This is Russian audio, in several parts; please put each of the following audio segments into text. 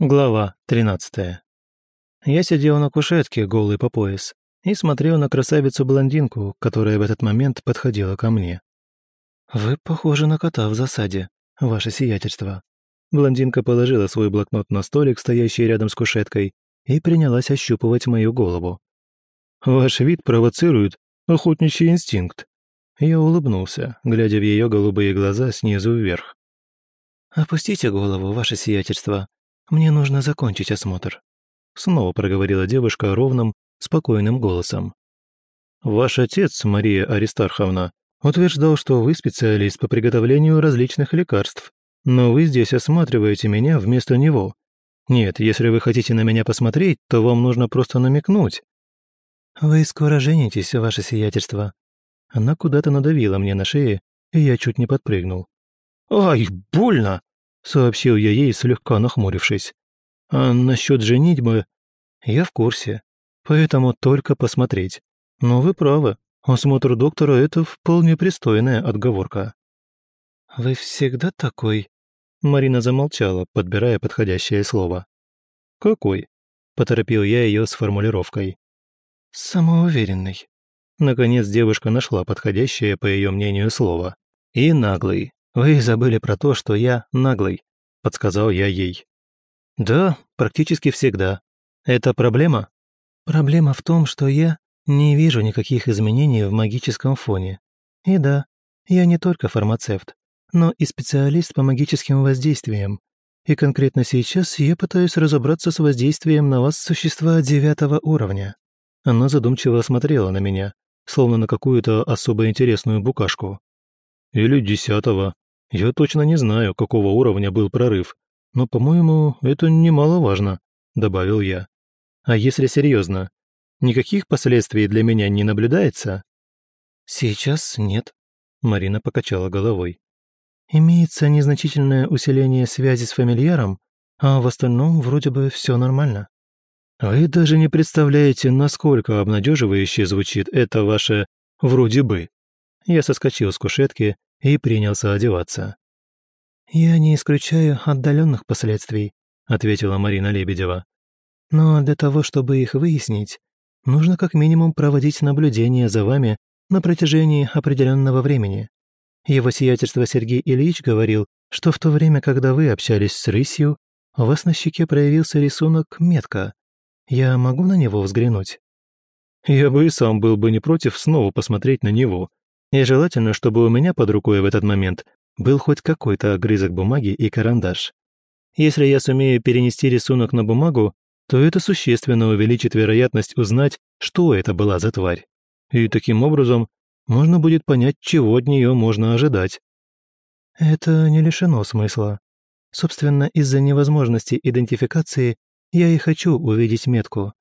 Глава 13. Я сидел на кушетке, голый по пояс, и смотрел на красавицу-блондинку, которая в этот момент подходила ко мне. «Вы похожи на кота в засаде, ваше сиятельство». Блондинка положила свой блокнот на столик, стоящий рядом с кушеткой, и принялась ощупывать мою голову. «Ваш вид провоцирует охотничий инстинкт». Я улыбнулся, глядя в ее голубые глаза снизу вверх. «Опустите голову, ваше сиятельство. Мне нужно закончить осмотр», — снова проговорила девушка ровным, спокойным голосом. «Ваш отец, Мария Аристарховна, утверждал, что вы специалист по приготовлению различных лекарств, но вы здесь осматриваете меня вместо него. Нет, если вы хотите на меня посмотреть, то вам нужно просто намекнуть». «Вы скоро женитесь, ваше сиятельство». Она куда-то надавила мне на шее, и я чуть не подпрыгнул. «Ай, больно!» — сообщил я ей, слегка нахмурившись. «А насчет женитьбы...» «Я в курсе, поэтому только посмотреть. Но вы правы, осмотр доктора — это вполне пристойная отговорка». «Вы всегда такой...» Марина замолчала, подбирая подходящее слово. «Какой?» — поторопил я ее с формулировкой. «Самоуверенный». Наконец девушка нашла подходящее, по ее мнению, слово. «И наглый. «Вы забыли про то, что я наглый», — подсказал я ей. «Да, практически всегда. Это проблема?» «Проблема в том, что я не вижу никаких изменений в магическом фоне. И да, я не только фармацевт, но и специалист по магическим воздействиям. И конкретно сейчас я пытаюсь разобраться с воздействием на вас существа девятого уровня». Она задумчиво смотрела на меня, словно на какую-то особо интересную букашку. «Или десятого», я точно не знаю, какого уровня был прорыв, но, по-моему, это немаловажно», — добавил я. «А если серьезно, никаких последствий для меня не наблюдается?» «Сейчас нет», — Марина покачала головой. «Имеется незначительное усиление связи с фамильяром, а в остальном вроде бы все нормально». «Вы даже не представляете, насколько обнадеживающе звучит это ваше «вроде бы». Я соскочил с кушетки и принялся одеваться. «Я не исключаю отдаленных последствий», — ответила Марина Лебедева. «Но для того, чтобы их выяснить, нужно как минимум проводить наблюдение за вами на протяжении определенного времени. Его сиятельство Сергей Ильич говорил, что в то время, когда вы общались с рысью, у вас на щеке проявился рисунок метка. Я могу на него взглянуть?» «Я бы и сам был бы не против снова посмотреть на него», и желательно, чтобы у меня под рукой в этот момент был хоть какой-то огрызок бумаги и карандаш. Если я сумею перенести рисунок на бумагу, то это существенно увеличит вероятность узнать, что это была за тварь. И таким образом можно будет понять, чего от нее можно ожидать. Это не лишено смысла. Собственно, из-за невозможности идентификации я и хочу увидеть метку.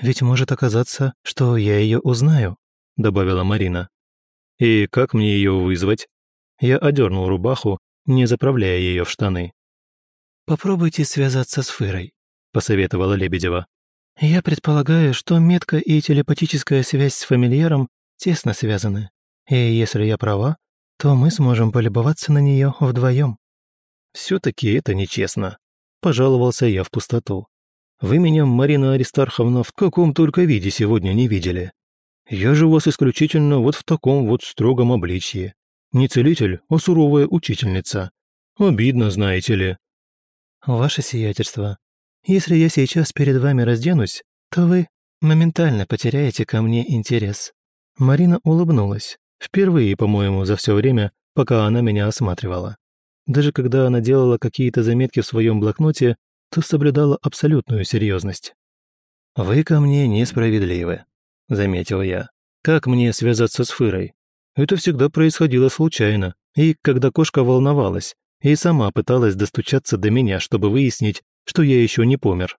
Ведь может оказаться, что я ее узнаю, добавила Марина. «И как мне ее вызвать?» Я одернул рубаху, не заправляя ее в штаны. «Попробуйте связаться с Фырой», — посоветовала Лебедева. «Я предполагаю, что метка и телепатическая связь с фамильяром тесно связаны. И если я права, то мы сможем полюбоваться на нее вдвоем. «Все-таки это нечестно», — пожаловался я в пустоту. «Вы меня, Марина Аристарховна, в каком только виде сегодня не видели. Я же вас исключительно вот в таком вот строгом обличье. Не целитель, а суровая учительница. Обидно, знаете ли». «Ваше сиятельство, если я сейчас перед вами разденусь, то вы моментально потеряете ко мне интерес». Марина улыбнулась. Впервые, по-моему, за все время, пока она меня осматривала. Даже когда она делала какие-то заметки в своем блокноте, то соблюдала абсолютную серьезность. «Вы ко мне несправедливы заметил я. Как мне связаться с Фырой? Это всегда происходило случайно, и когда кошка волновалась, и сама пыталась достучаться до меня, чтобы выяснить, что я еще не помер.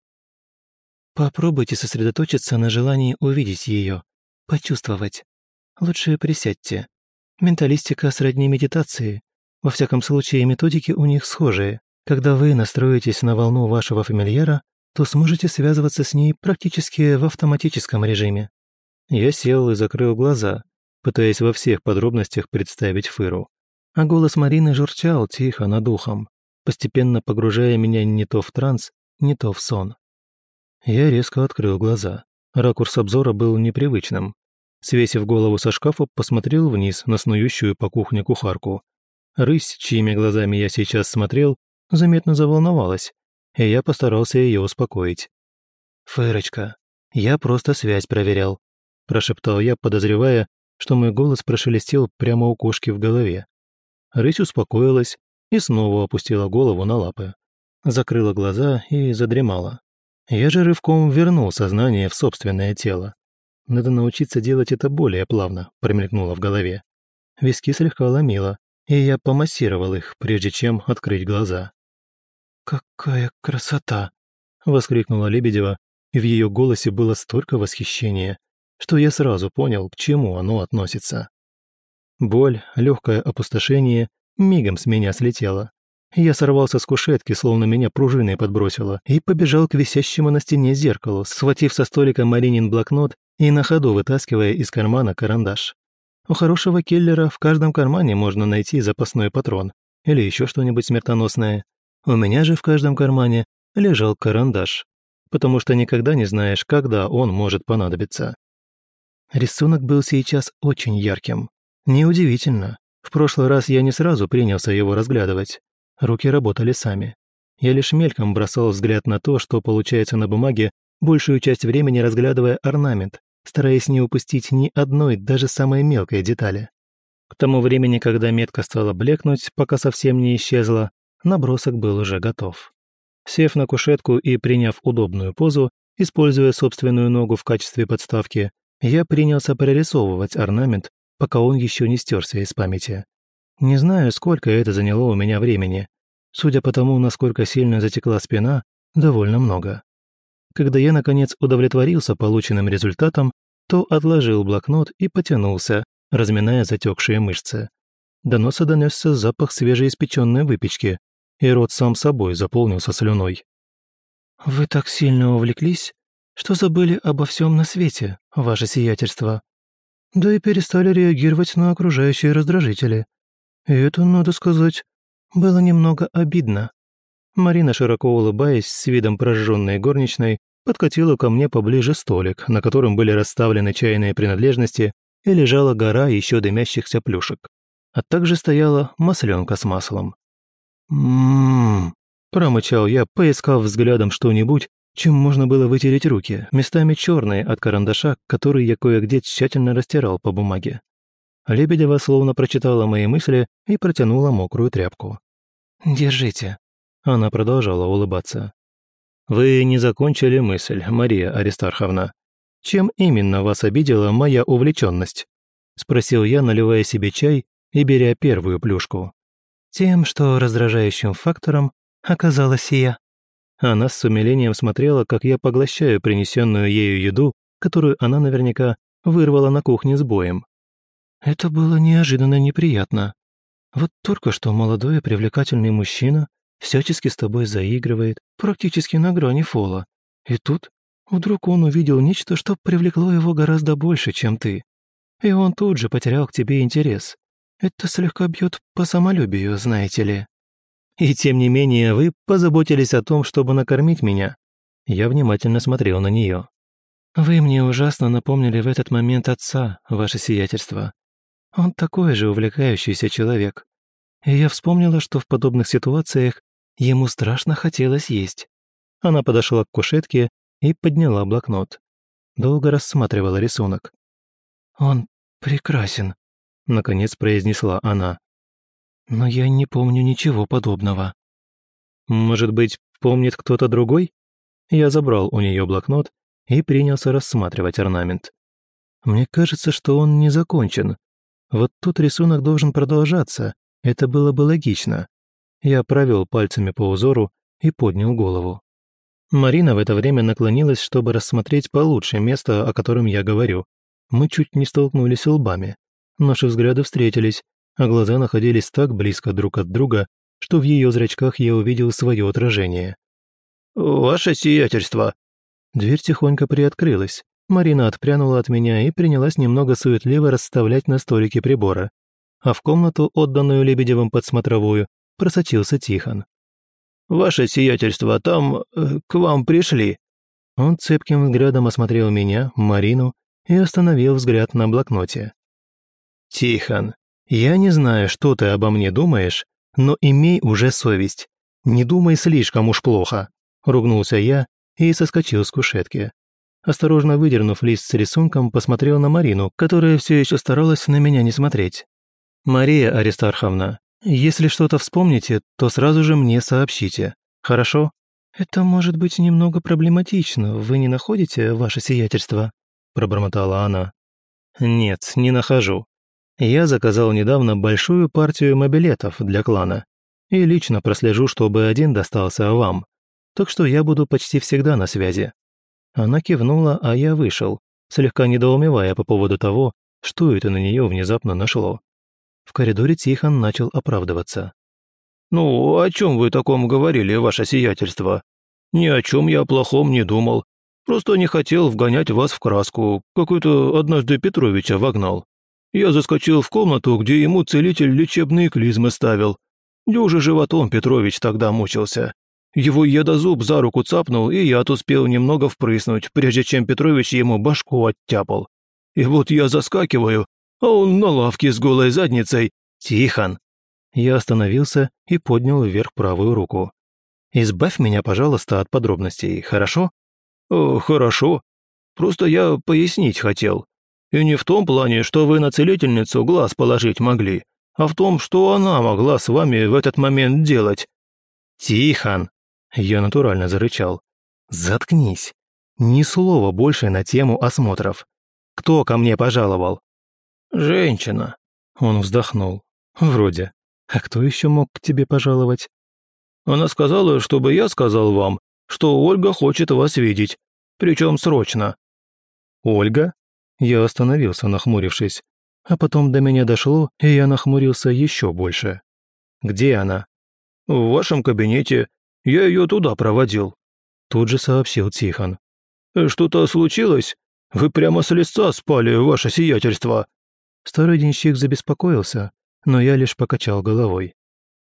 Попробуйте сосредоточиться на желании увидеть ее, почувствовать. Лучше присядьте. Менталистика сродни медитации. Во всяком случае, методики у них схожие. Когда вы настроитесь на волну вашего фамильяра, то сможете связываться с ней практически в автоматическом режиме. Я сел и закрыл глаза, пытаясь во всех подробностях представить Фыру. А голос Марины журчал тихо над ухом, постепенно погружая меня не то в транс, не то в сон. Я резко открыл глаза. Ракурс обзора был непривычным. Свесив голову со шкафа, посмотрел вниз на снующую по кухне кухарку. Рысь, чьими глазами я сейчас смотрел, заметно заволновалась, и я постарался ее успокоить. «Фырочка, я просто связь проверял», – прошептал я, подозревая, что мой голос прошелестел прямо у кошки в голове. Рысь успокоилась и снова опустила голову на лапы. Закрыла глаза и задремала. Я же рывком вернул сознание в собственное тело. Надо научиться делать это более плавно, промелькнуло в голове. Виски слегка ломило, и я помассировал их, прежде чем открыть глаза. «Какая красота!» — воскликнула Лебедева, и в ее голосе было столько восхищения, что я сразу понял, к чему оно относится. Боль, легкое опустошение мигом с меня слетело. Я сорвался с кушетки, словно меня пружиной подбросило, и побежал к висящему на стене зеркалу, схватив со столика Маринин блокнот и на ходу вытаскивая из кармана карандаш. У хорошего киллера в каждом кармане можно найти запасной патрон или еще что-нибудь смертоносное. У меня же в каждом кармане лежал карандаш, потому что никогда не знаешь, когда он может понадобиться. Рисунок был сейчас очень ярким. Неудивительно. В прошлый раз я не сразу принялся его разглядывать. Руки работали сами. Я лишь мельком бросал взгляд на то, что получается на бумаге, большую часть времени разглядывая орнамент, стараясь не упустить ни одной, даже самой мелкой детали. К тому времени, когда метка стала блекнуть, пока совсем не исчезла, набросок был уже готов. Сев на кушетку и приняв удобную позу, используя собственную ногу в качестве подставки, я принялся прорисовывать орнамент, пока он еще не стерся из памяти. Не знаю, сколько это заняло у меня времени. Судя по тому, насколько сильно затекла спина, довольно много. Когда я, наконец, удовлетворился полученным результатом, то отложил блокнот и потянулся, разминая затекшие мышцы. До носа донесся запах свежеиспеченной выпечки, и рот сам собой заполнился слюной. «Вы так сильно увлеклись, что забыли обо всем на свете, ваше сиятельство. Да и перестали реагировать на окружающие раздражители. И это, надо сказать, было немного обидно. Марина, широко улыбаясь, с видом прожженной горничной, подкатила ко мне поближе столик, на котором были расставлены чайные принадлежности и лежала гора еще дымящихся плюшек. А также стояла масленка с маслом. «М-м-м», промычал я, поискав взглядом что-нибудь, чем можно было вытереть руки, местами черные от карандаша, который я кое-где тщательно растирал по бумаге. Лебедева словно прочитала мои мысли и протянула мокрую тряпку. «Держите». Она продолжала улыбаться. «Вы не закончили мысль, Мария Аристарховна. Чем именно вас обидела моя увлеченность?» Спросил я, наливая себе чай и беря первую плюшку. «Тем, что раздражающим фактором оказалась я». Она с умилением смотрела, как я поглощаю принесенную ею еду, которую она наверняка вырвала на кухне с боем. Это было неожиданно неприятно. Вот только что молодой и привлекательный мужчина всячески с тобой заигрывает, практически на грани фола. И тут вдруг он увидел нечто, что привлекло его гораздо больше, чем ты. И он тут же потерял к тебе интерес. Это слегка бьет по самолюбию, знаете ли. И тем не менее вы позаботились о том, чтобы накормить меня. Я внимательно смотрел на нее. Вы мне ужасно напомнили в этот момент отца, ваше сиятельство. Он такой же увлекающийся человек. И я вспомнила, что в подобных ситуациях ему страшно хотелось есть. Она подошла к кушетке и подняла блокнот. Долго рассматривала рисунок. «Он прекрасен», — наконец произнесла она. «Но я не помню ничего подобного». «Может быть, помнит кто-то другой?» Я забрал у нее блокнот и принялся рассматривать орнамент. Мне кажется, что он не закончен, вот тут рисунок должен продолжаться, это было бы логично. Я провел пальцами по узору и поднял голову. Марина в это время наклонилась, чтобы рассмотреть получше место, о котором я говорю. Мы чуть не столкнулись лбами. Наши взгляды встретились, а глаза находились так близко друг от друга, что в ее зрачках я увидел свое отражение. «Ваше сиятельство!» Дверь тихонько приоткрылась, Марина отпрянула от меня и принялась немного суетливо расставлять на столике прибора. А в комнату, отданную Лебедевым под смотровую, просочился Тихон. Ваше сиятельство, там э, к вам пришли». Он цепким взглядом осмотрел меня, Марину и остановил взгляд на блокноте. «Тихон, я не знаю, что ты обо мне думаешь, но имей уже совесть. Не думай слишком уж плохо», — ругнулся я и соскочил с кушетки. Осторожно выдернув лист с рисунком, посмотрел на Марину, которая все еще старалась на меня не смотреть. «Мария Аристарховна, если что-то вспомните, то сразу же мне сообщите. Хорошо?» «Это может быть немного проблематично, вы не находите ваше сиятельство?» пробормотала она. «Нет, не нахожу. Я заказал недавно большую партию мобилетов для клана и лично прослежу, чтобы один достался вам. Так что я буду почти всегда на связи». Она кивнула, а я вышел, слегка недоумевая по поводу того, что это на нее внезапно нашло. В коридоре Тихон начал оправдываться. «Ну, о чем вы таком говорили, ваше сиятельство? Ни о чем я плохом не думал. Просто не хотел вгонять вас в краску. Какой-то однажды Петровича вогнал. Я заскочил в комнату, где ему целитель лечебные клизмы ставил. Дюже животом Петрович тогда мучился. Его едозуб за руку цапнул, и яд успел немного впрыснуть, прежде чем Петрович ему башку оттяпал. И вот я заскакиваю, а он на лавке с голой задницей. Тихон!» Я остановился и поднял вверх правую руку. «Избавь меня, пожалуйста, от подробностей, хорошо?» «О, хорошо. Просто я пояснить хотел. И не в том плане, что вы на целительницу глаз положить могли, а в том, что она могла с вами в этот момент делать». «Тихон!» Я натурально зарычал. «Заткнись. Ни слова больше на тему осмотров. Кто ко мне пожаловал?» «Женщина». Он вздохнул. «Вроде. А кто еще мог к тебе пожаловать?» «Она сказала, чтобы я сказал вам, что Ольга хочет вас видеть. Причем срочно». «Ольга?» Я остановился, нахмурившись. А потом до меня дошло, и я нахмурился еще больше. «Где она?» «В вашем кабинете. Я ее туда проводил», – тут же сообщил Тихон. «Э, «Что-то случилось? Вы прямо с лица спали, ваше сиятельство». Старый денщик забеспокоился, но я лишь покачал головой.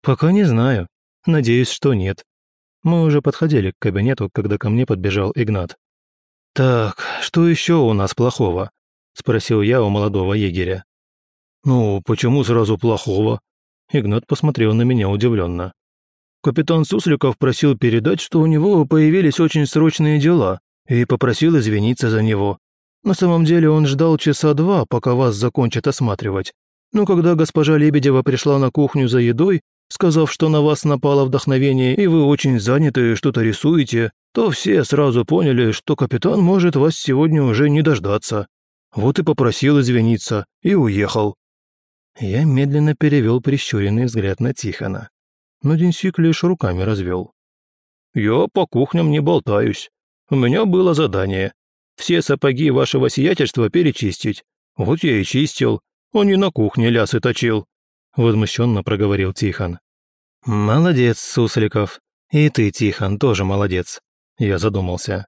«Пока не знаю. Надеюсь, что нет». Мы уже подходили к кабинету, когда ко мне подбежал Игнат. «Так, что еще у нас плохого?» – спросил я у молодого егеря. «Ну, почему сразу плохого?» Игнат посмотрел на меня удивленно. Капитан Сусликов просил передать, что у него появились очень срочные дела, и попросил извиниться за него. На самом деле он ждал часа два, пока вас закончат осматривать. Но когда госпожа Лебедева пришла на кухню за едой, сказав, что на вас напало вдохновение и вы очень заняты, что-то рисуете, то все сразу поняли, что капитан может вас сегодня уже не дождаться. Вот и попросил извиниться и уехал. Я медленно перевел прищуренный взгляд на Тихона но Денсик лишь руками развел. «Я по кухням не болтаюсь. У меня было задание. Все сапоги вашего сиятельства перечистить. Вот я и чистил, а не на кухне лясы точил», — возмущенно проговорил Тихон. «Молодец, Сусликов. И ты, Тихон, тоже молодец», — я задумался.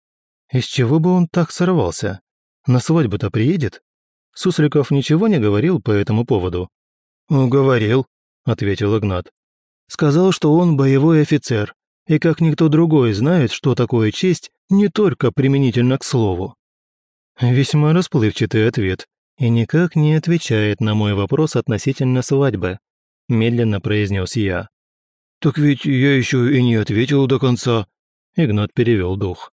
«Из чего бы он так сорвался? На свадьбу-то приедет?» Сусликов ничего не говорил по этому поводу. «Говорил», — ответил Игнат. Сказал, что он боевой офицер, и как никто другой знает, что такое честь, не только применительно к слову. Весьма расплывчатый ответ, и никак не отвечает на мой вопрос относительно свадьбы, медленно произнес я. «Так ведь я еще и не ответил до конца», — Игнат перевел дух.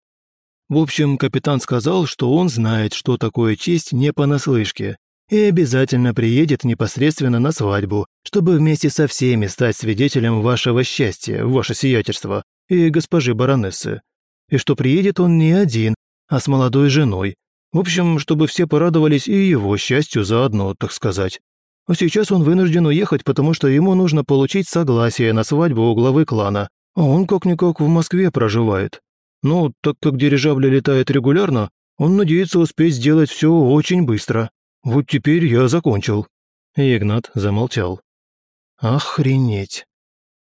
В общем, капитан сказал, что он знает, что такое честь не понаслышке, и обязательно приедет непосредственно на свадьбу, чтобы вместе со всеми стать свидетелем вашего счастья, ваше сиятельство, и госпожи баронессы. И что приедет он не один, а с молодой женой. В общем, чтобы все порадовались и его счастью заодно, так сказать. А сейчас он вынужден уехать, потому что ему нужно получить согласие на свадьбу у главы клана, а он как-никак в Москве проживает. Ну, так как дирижабль летает регулярно, он надеется успеть сделать все очень быстро. Вот теперь я закончил». Игнат замолчал. «Охренеть!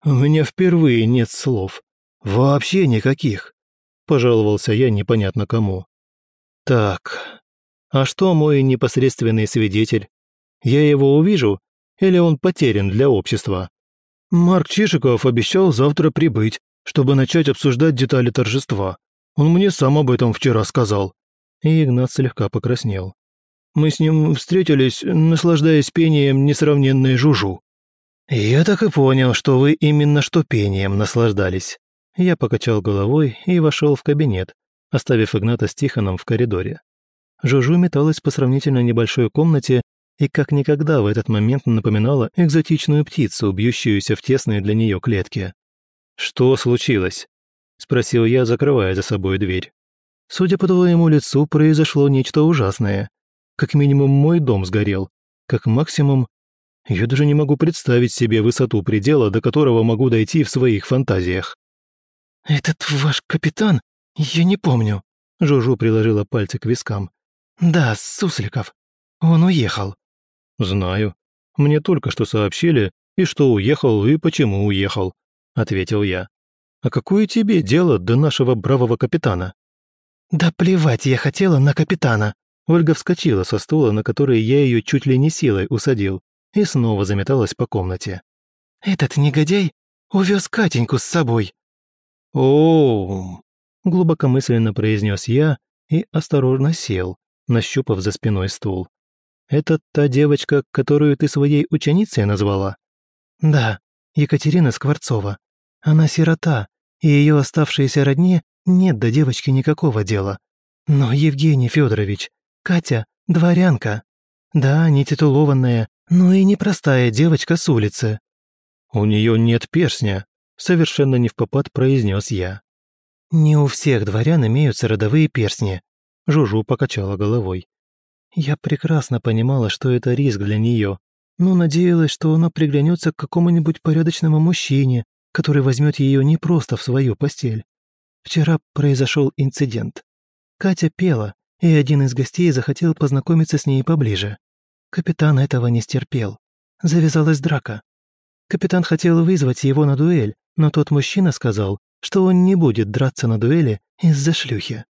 У меня впервые нет слов. Вообще никаких!» Пожаловался я непонятно кому. «Так, а что мой непосредственный свидетель? Я его увижу или он потерян для общества?» «Марк Чишиков обещал завтра прибыть, чтобы начать обсуждать детали торжества. Он мне сам об этом вчера сказал». И Игнат слегка покраснел. Мы с ним встретились, наслаждаясь пением несравненной Жужу. «Я так и понял, что вы именно что пением наслаждались». Я покачал головой и вошел в кабинет, оставив Игната с Тихоном в коридоре. Жужу металась по сравнительно небольшой комнате и как никогда в этот момент напоминала экзотичную птицу, бьющуюся в тесные для нее клетки. «Что случилось?» – спросил я, закрывая за собой дверь. «Судя по твоему лицу, произошло нечто ужасное. Как минимум мой дом сгорел. Как максимум... Я даже не могу представить себе высоту предела, до которого могу дойти в своих фантазиях». «Этот ваш капитан? Я не помню». Жужу приложила пальцы к вискам. «Да, Сусликов. Он уехал». «Знаю. Мне только что сообщили, и что уехал, и почему уехал», — ответил я. «А какое тебе дело до нашего бравого капитана?» «Да плевать я хотела на капитана», Ольга вскочила со стула, на который я ее чуть ли не силой усадил, и снова заметалась по комнате. «Этот негодяй увез Катеньку с собой». «О-о-о!» Глубокомысленно произнес я и осторожно сел, нащупав за спиной стул. «Это та девочка, которую ты своей ученицей назвала?» «Да, Екатерина Скворцова. Она сирота, и ее оставшиеся родне нет до девочки никакого дела. Но, Евгений Федорович, Катя – дворянка. Да, не титулованная, но и непростая девочка с улицы». «У нее нет перстня», – совершенно не в попад произнес я. «Не у всех дворян имеются родовые перстни», – Жужу покачала головой. «Я прекрасно понимала, что это риск для нее, но надеялась, что она приглянется к какому-нибудь порядочному мужчине, который возьмет ее не просто в свою постель. Вчера произошел инцидент. Катя пела, и один из гостей захотел познакомиться с ней поближе. Капитан этого не стерпел. Завязалась драка. Капитан хотел вызвать его на дуэль, но тот мужчина сказал, что он не будет драться на дуэли из-за шлюхи.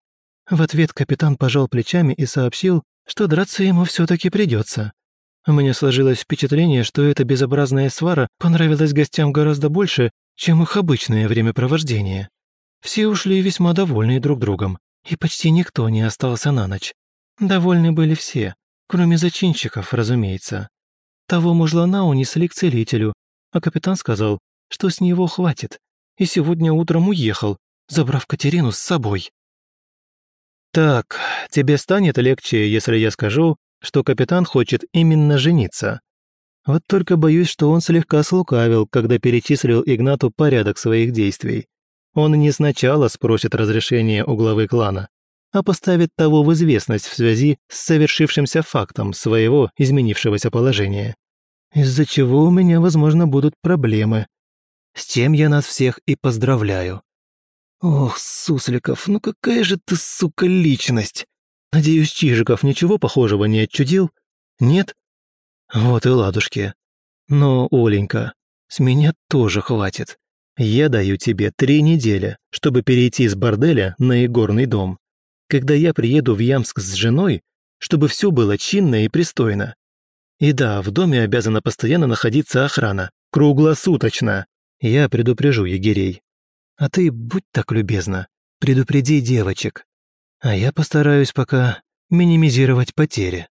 В ответ капитан пожал плечами и сообщил, что драться ему все таки придется. Меня сложилось впечатление, что эта безобразная свара понравилась гостям гораздо больше, чем их обычное времяпровождение. Все ушли весьма довольны друг другом, и почти никто не остался на ночь. Довольны были все, кроме зачинщиков, разумеется. Того мужлана унесли к целителю, а капитан сказал, что с него хватит, и сегодня утром уехал, забрав Катерину с собой. «Так, тебе станет легче, если я скажу, что капитан хочет именно жениться. Вот только боюсь, что он слегка слукавил, когда перечислил Игнату порядок своих действий. Он не сначала спросит разрешение у главы клана, а поставит того в известность в связи с совершившимся фактом своего изменившегося положения. Из-за чего у меня, возможно, будут проблемы. С тем я нас всех и поздравляю. Ох, Сусликов, ну какая же ты, сука, личность! Надеюсь, Чижиков ничего похожего не отчудил? Нет? Вот и ладушки. Но, Оленька, с меня тоже хватит. Я даю тебе три недели, чтобы перейти с борделя на игорный дом. Когда я приеду в Ямск с женой, чтобы все было чинно и пристойно. И да, в доме обязана постоянно находиться охрана, круглосуточно. Я предупрежу егерей. А ты будь так любезна, предупреди девочек. А я постараюсь пока минимизировать потери.